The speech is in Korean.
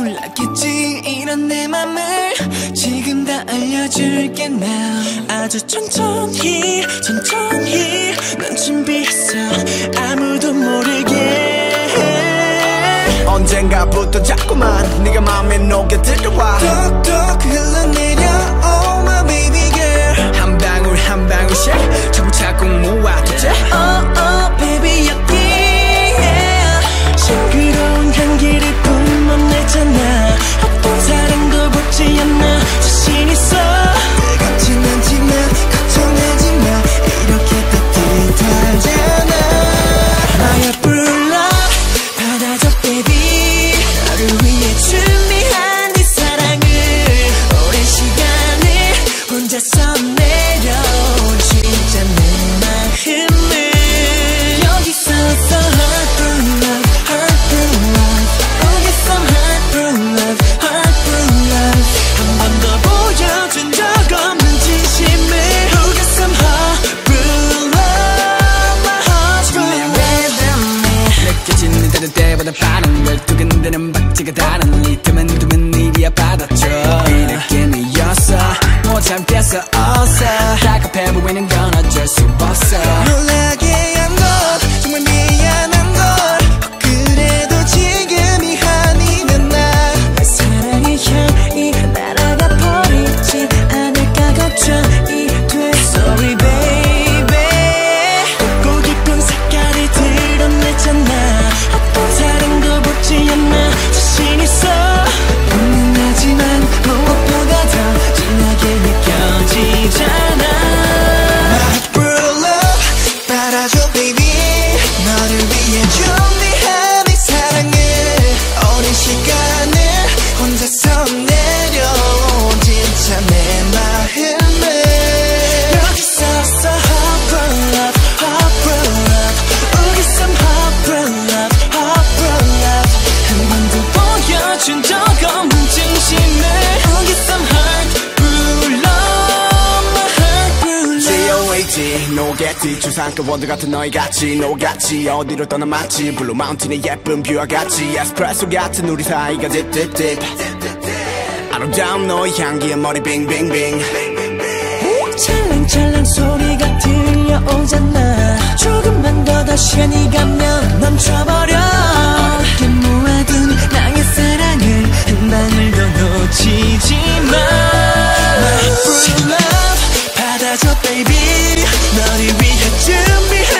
몰랐겠지? 이런 내 맘을 지금 다 알려줄게 now. 아주 천천히 천천히 난 준비했어. 아무도 모르게. 언젠가부터 자꾸만 네가 마음에 녹여 들어와. 뚝뚝 흘러내 느껴지는 대로 때보다 빠른 걸 두근대는 박지가 다른 리듬은 두면 일이야 받아줘 이 느낌이었어 못 참겠어 보여준 적 없는 진심을 여기 some heart for love my heart for love G.O.A.T 노겠지 주상급 원두 같은 너희 같이 노같이 어디로 떠나 마치 블루 마운틴의 예쁜 뷰와 같이 에스프레소 같은 우리 사이가 딥딥딥. 아름다운 너의 향기에 머리 빙빙빙. 찰랑찰랑 소리가 들려오잖아. 조금만 더 다시 네가 면 baby 위해 준비해.